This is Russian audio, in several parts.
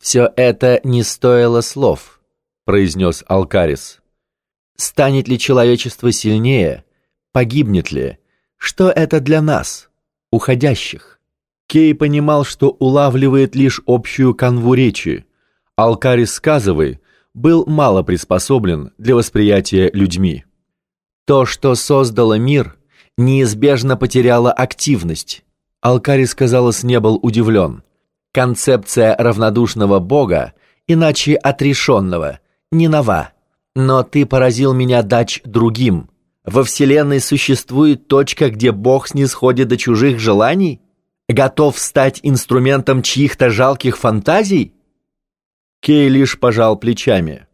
«Все это не стоило слов», — произнес Алкарис. «Станет ли человечество сильнее? Погибнет ли? Что это для нас, уходящих?» Кей понимал, что улавливает лишь общую канву речи. Алкарис сказывай был мало приспособлен для восприятия людьми. То, что создало мир, неизбежно потеряло активность. Алкарис, казалось, не был удивлен. Концепция равнодушного бога, иначе отрешенного, не нова. Но ты поразил меня дач другим. Во Вселенной существует точка, где бог снисходит до чужих желаний? Готов стать инструментом чьих-то жалких фантазий? Кей лишь пожал плечами.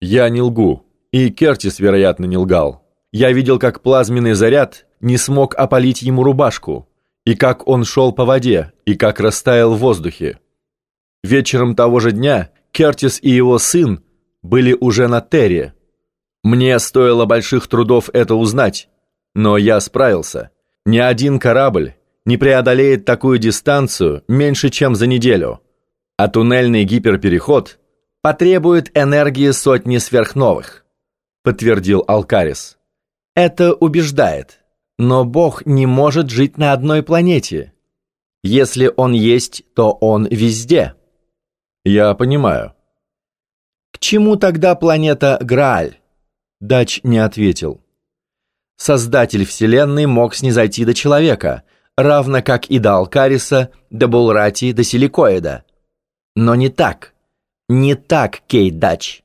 «Я не лгу, и Кертис, вероятно, не лгал. Я видел, как плазменный заряд не смог опалить ему рубашку, и как он шел по воде, и как растаял в воздухе. Вечером того же дня Кертис и его сын были уже на Терре. Мне стоило больших трудов это узнать, но я справился. Ни один корабль не преодолеет такую дистанцию меньше, чем за неделю. А туннельный гиперпереход потребует энергии сотни сверхновых, подтвердил Алкарис. Это убеждает. Но Бог не может жить на одной планете. Если Он есть, то Он везде. Я понимаю. К чему тогда планета Грааль? Дач не ответил. Создатель Вселенной мог снизойти до человека, равно как и до Алкариса, до Булрати, до Силикоида. Но не так. Не так, Кейт Дач.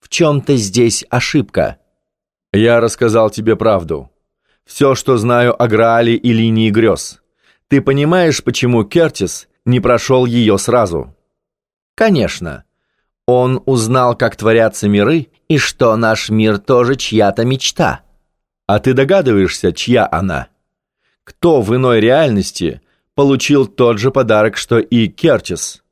В чем-то здесь ошибка. Я рассказал тебе правду. Все, что знаю о Граале и линии грез. Ты понимаешь, почему Кертис не прошел ее сразу? Конечно. Он узнал, как творятся миры, и что наш мир тоже чья-то мечта. А ты догадываешься, чья она? Кто в иной реальности получил тот же подарок, что и Кертис?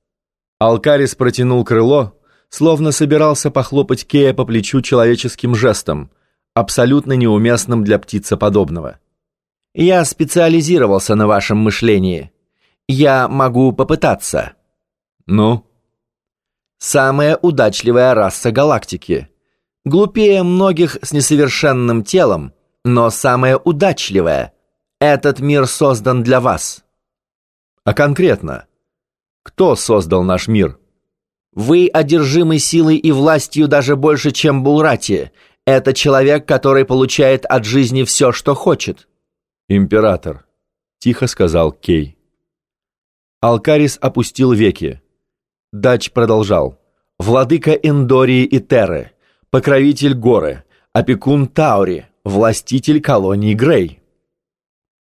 Алкарис протянул крыло, словно собирался похлопать Кея по плечу человеческим жестом – абсолютно неуместным для птицеподобного. Я специализировался на вашем мышлении. Я могу попытаться. Ну? Самая удачливая раса галактики. Глупее многих с несовершенным телом, но самая удачливая. Этот мир создан для вас. А конкретно? Кто создал наш мир? Вы одержимы силой и властью даже больше, чем Булрати, это человек, который получает от жизни все, что хочет. Император, тихо сказал Кей. Алкарис опустил веки. Дач продолжал. Владыка Эндории и Терры, покровитель горы, опекун Таури, властитель колонии Грей.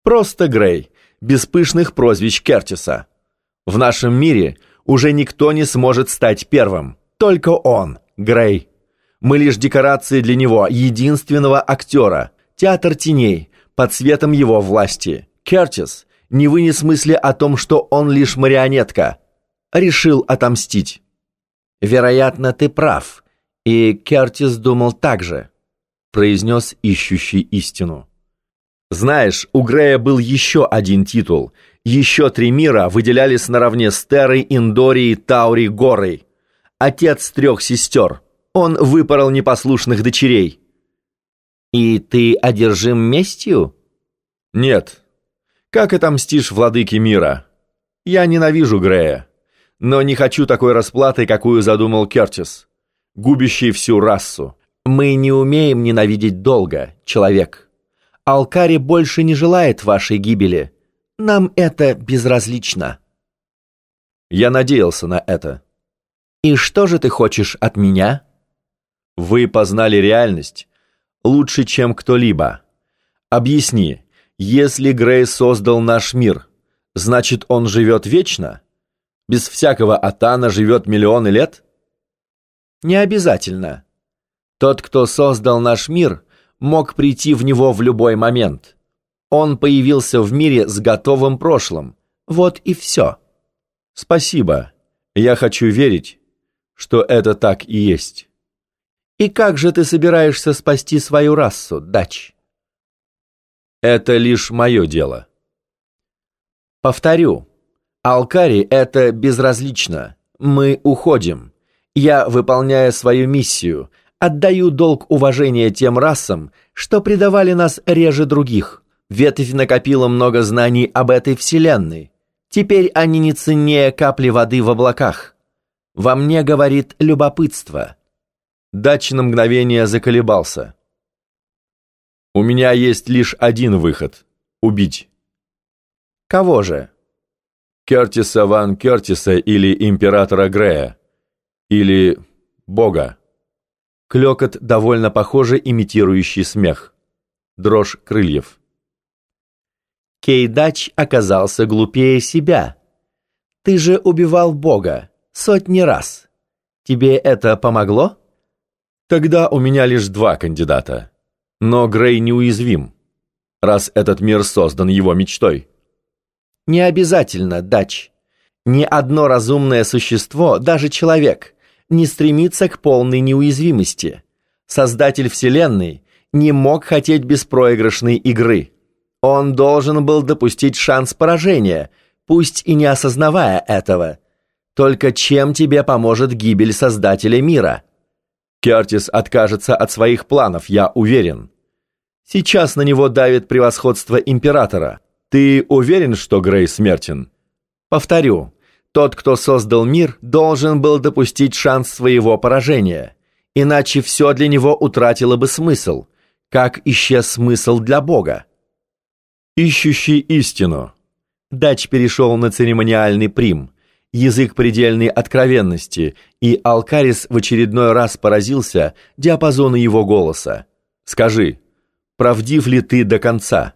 Просто Грей, без пышных прозвищ Кертиса. В нашем мире уже никто не сможет стать первым. Только он, Грей. Мы лишь декорации для него, единственного актера. Театр теней, под светом его власти. Кертис не вынес мысли о том, что он лишь марионетка. Решил отомстить. «Вероятно, ты прав, и Кертис думал так же», произнес ищущий истину. «Знаешь, у Грея был еще один титул. Еще три мира выделялись наравне с Террой, Индорией, Таури, Горой. Отец трех сестер. Он выпорол непослушных дочерей. И ты одержим местью? Нет. Как отомстишь владыке мира? Я ненавижу Грея, но не хочу такой расплаты, какую задумал Кертис, губящий всю расу. Мы не умеем ненавидеть долго, человек. Алкари больше не желает вашей гибели. Нам это безразлично. Я надеялся на это. И что же ты хочешь от меня? Вы познали реальность лучше, чем кто-либо. Объясни, если Грей создал наш мир, значит, он живет вечно? Без всякого Атана живет миллионы лет? Не обязательно. Тот, кто создал наш мир, мог прийти в него в любой момент. Он появился в мире с готовым прошлым. Вот и все. Спасибо. Я хочу верить, что это так и есть. И как же ты собираешься спасти свою расу, Дач? Это лишь мое дело. Повторю, Алкари это безразлично, Мы уходим. Я, выполняя свою миссию, отдаю долг уважения тем расам, что предавали нас реже других. Ветвь накопила много знаний об этой вселенной. Теперь они не ценнее капли воды в облаках. Во мне говорит любопытство. Дач на мгновение заколебался. «У меня есть лишь один выход — убить». «Кого же?» Кертиса Ван Кертиса или императора Грея. Или Бога. Клёкот, довольно похоже имитирующий смех. Дрожь крыльев. Кейдач оказался глупее себя. Ты же убивал Бога сотни раз. Тебе это помогло? Тогда у меня лишь два кандидата. Но Грей неуязвим, раз этот мир создан его мечтой. Не обязательно, Дач. Ни одно разумное существо, даже человек, не стремится к полной неуязвимости. Создатель Вселенной не мог хотеть беспроигрышной игры. Он должен был допустить шанс поражения, пусть и не осознавая этого. Только чем тебе поможет гибель Создателя мира? Кертис откажется от своих планов, я уверен. Сейчас на него давит превосходство Императора. Ты уверен, что Грей смертен? Повторю, тот, кто создал мир, должен был допустить шанс своего поражения. Иначе все для него утратило бы смысл, как исчез смысл для Бога. Ищущий истину. Дач перешел на церемониальный прим, язык предельной откровенности, и Алкарис в очередной раз поразился диапазону его голоса. «Скажи, правдив ли ты до конца?»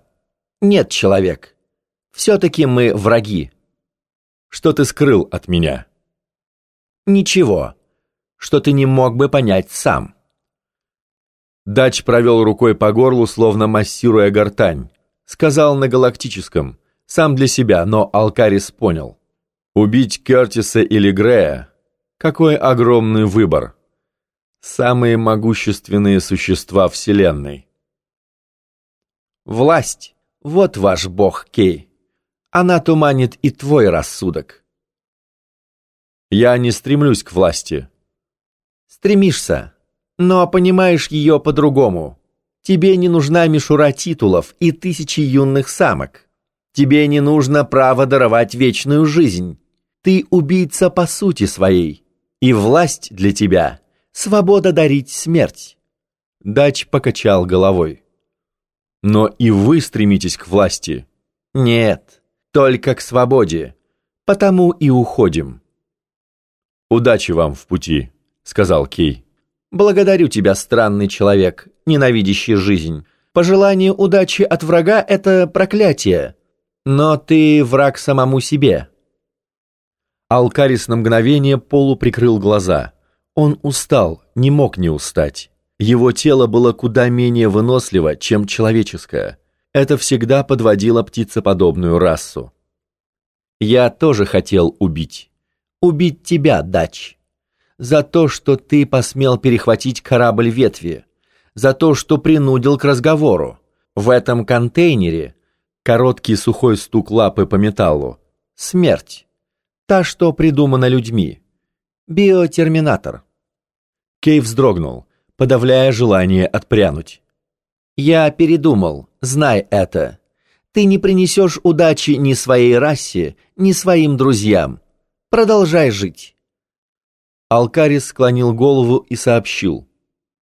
«Нет, человек. Все-таки мы враги». «Что ты скрыл от меня?» «Ничего, что ты не мог бы понять сам». Дач провел рукой по горлу, словно массируя гортань. Сказал на галактическом, сам для себя, но Алкарис понял. Убить Кертиса или Грея? Какой огромный выбор. Самые могущественные существа Вселенной. Власть. Вот ваш бог, Кей. Она туманит и твой рассудок. Я не стремлюсь к власти. Стремишься, но понимаешь ее по-другому. Тебе не нужна мишура титулов и тысячи юных самок. Тебе не нужно право даровать вечную жизнь. Ты убийца по сути своей. И власть для тебя — свобода дарить смерть. Дач покачал головой. Но и вы стремитесь к власти. Нет, только к свободе. Потому и уходим. Удачи вам в пути, сказал Кей. Благодарю тебя, странный человек, ненавидящий жизнь. Пожелание удачи от врага — это проклятие. Но ты враг самому себе. Алкарис на мгновение полуприкрыл глаза. Он устал, не мог не устать. Его тело было куда менее выносливо, чем человеческое. Это всегда подводило птицеподобную расу. «Я тоже хотел убить. Убить тебя, Дач. За то, что ты посмел перехватить корабль ветви. За то, что принудил к разговору. В этом контейнере...» Короткий сухой стук лапы по металлу. «Смерть. Та, что придумана людьми. Биотерминатор». Кей вздрогнул подавляя желание отпрянуть. «Я передумал, знай это. Ты не принесешь удачи ни своей расе, ни своим друзьям. Продолжай жить». Алкарис склонил голову и сообщил.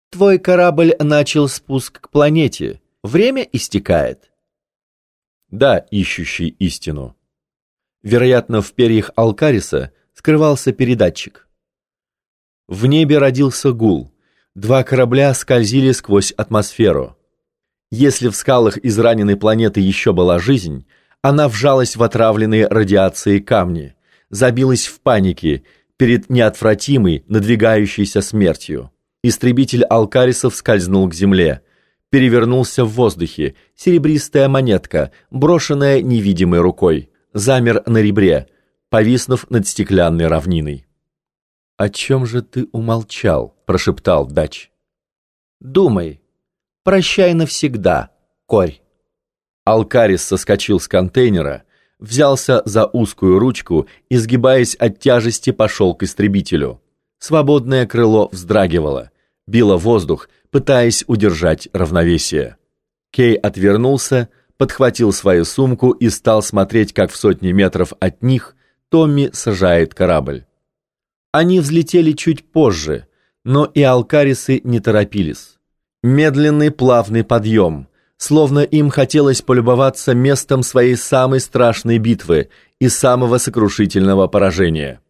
«Твой корабль начал спуск к планете. Время истекает». «Да, ищущий истину». Вероятно, в перьях Алкариса скрывался передатчик. В небе родился гул. Два корабля скользили сквозь атмосферу. Если в скалах израненной планеты еще была жизнь, она вжалась в отравленные радиацией камни, забилась в панике перед неотвратимой, надвигающейся смертью. Истребитель Алкарисов скользнул к земле, перевернулся в воздухе, серебристая монетка, брошенная невидимой рукой, замер на ребре, повиснув над стеклянной равниной. «О чем же ты умолчал?» — прошептал Дач. «Думай. Прощай навсегда, корь». Алкарис соскочил с контейнера, взялся за узкую ручку и, сгибаясь от тяжести, пошел к истребителю. Свободное крыло вздрагивало, било воздух, пытаясь удержать равновесие. Кей отвернулся, подхватил свою сумку и стал смотреть, как в сотни метров от них Томми сажает корабль. Они взлетели чуть позже, но и алкарисы не торопились. Медленный плавный подъем, словно им хотелось полюбоваться местом своей самой страшной битвы и самого сокрушительного поражения.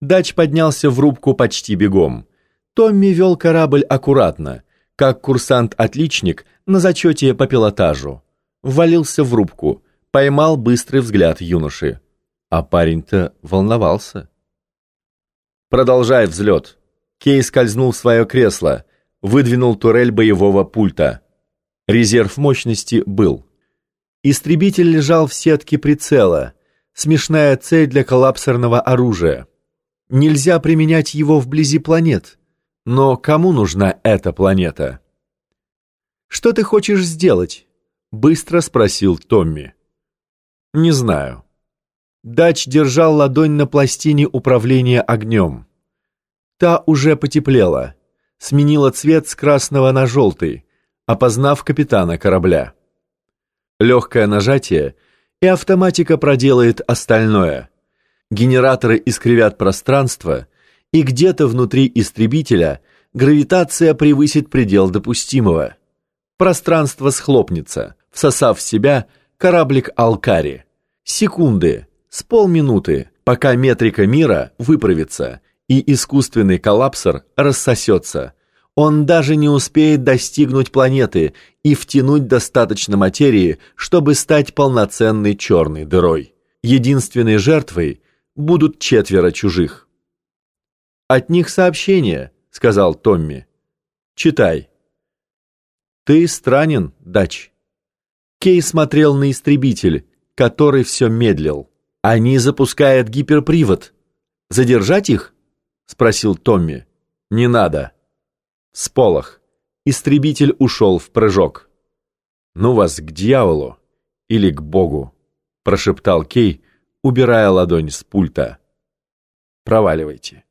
Дач поднялся в рубку почти бегом. Томми вел корабль аккуратно, как курсант-отличник на зачете по пилотажу. Ввалился в рубку, поймал быстрый взгляд юноши. А парень-то волновался. «Продолжай взлет». Кей скользнул в свое кресло, выдвинул турель боевого пульта. Резерв мощности был. Истребитель лежал в сетке прицела. Смешная цель для коллапсерного оружия. Нельзя применять его вблизи планет. Но кому нужна эта планета? «Что ты хочешь сделать?» — быстро спросил Томми. «Не знаю». Дач держал ладонь на пластине управления огнем. Та уже потеплела, сменила цвет с красного на желтый, опознав капитана корабля. Легкое нажатие, и автоматика проделает остальное. Генераторы искривят пространство, и где-то внутри истребителя гравитация превысит предел допустимого. Пространство схлопнется, всосав в себя кораблик Алкари. Секунды, с полминуты, пока метрика мира выправится, и искусственный коллапсор рассосется – он даже не успеет достигнуть планеты и втянуть достаточно материи, чтобы стать полноценной черной дырой. Единственной жертвой будут четверо чужих. «От них сообщение», — сказал Томми. «Читай». «Ты странен, Дач». Кей смотрел на истребитель, который все медлил. «Они запускают гиперпривод. Задержать их?» — спросил Томми. «Не надо». Сполох. Истребитель ушел в прыжок. «Ну вас к дьяволу или к Богу», — прошептал Кей, убирая ладонь с пульта. «Проваливайте».